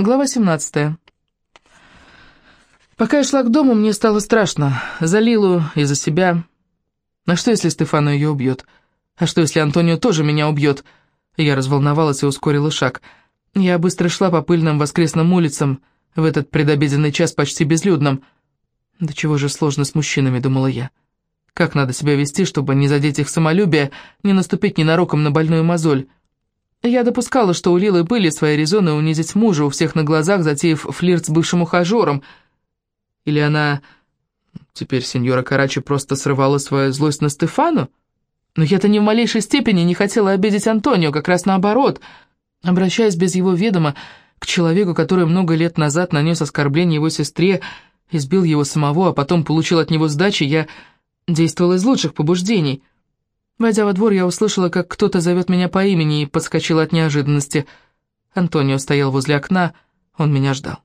Глава 17. Пока я шла к дому, мне стало страшно. За Лилу и за себя. А что, если Стефано ее убьет? А что, если Антонио тоже меня убьет? Я разволновалась и ускорила шаг. Я быстро шла по пыльным воскресным улицам, в этот предобеденный час почти безлюдным. «Да чего же сложно с мужчинами», — думала я. «Как надо себя вести, чтобы не задеть их самолюбие, не наступить ненароком на больную мозоль?» Я допускала, что у Лилы были свои резоны унизить мужа у всех на глазах, затеяв флирт с бывшим ухажером. Или она... Теперь сеньора Карачи просто срывала свою злость на Стефану? Но я-то ни в малейшей степени не хотела обидеть Антонио, как раз наоборот. Обращаясь без его ведома к человеку, который много лет назад нанес оскорбление его сестре, избил его самого, а потом получил от него сдачи, я действовала из лучших побуждений — Войдя во двор, я услышала, как кто-то зовет меня по имени и подскочила от неожиданности. Антонио стоял возле окна, он меня ждал.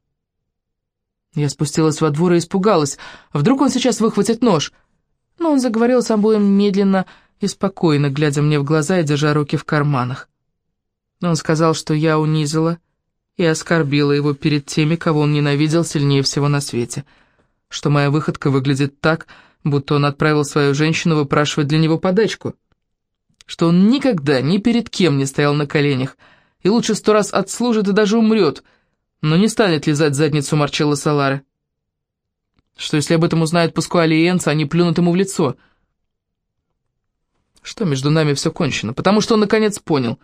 Я спустилась во двор и испугалась. Вдруг он сейчас выхватит нож? Но он заговорил с обоим медленно и спокойно, глядя мне в глаза и держа руки в карманах. Он сказал, что я унизила и оскорбила его перед теми, кого он ненавидел сильнее всего на свете. Что моя выходка выглядит так, будто он отправил свою женщину выпрашивать для него подачку что он никогда ни перед кем не стоял на коленях, и лучше сто раз отслужит и даже умрет, но не станет лизать задницу Марчелло Салары. Что если об этом узнают Паскуали и они плюнут ему в лицо? Что между нами все кончено, потому что он наконец понял.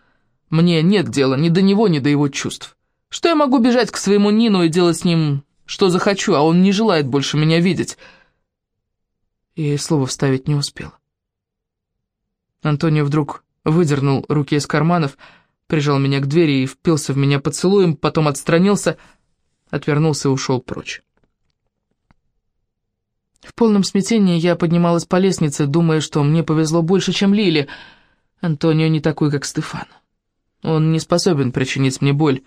Мне нет дела ни до него, ни до его чувств. Что я могу бежать к своему Нину и делать с ним, что захочу, а он не желает больше меня видеть? И слова вставить не успела. Антонио вдруг выдернул руки из карманов, прижал меня к двери и впился в меня поцелуем, потом отстранился, отвернулся и ушел прочь. В полном смятении я поднималась по лестнице, думая, что мне повезло больше, чем Лили. Антонио не такой, как Стефан. Он не способен причинить мне боль.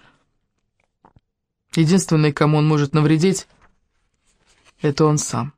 Единственный, кому он может навредить, это он сам.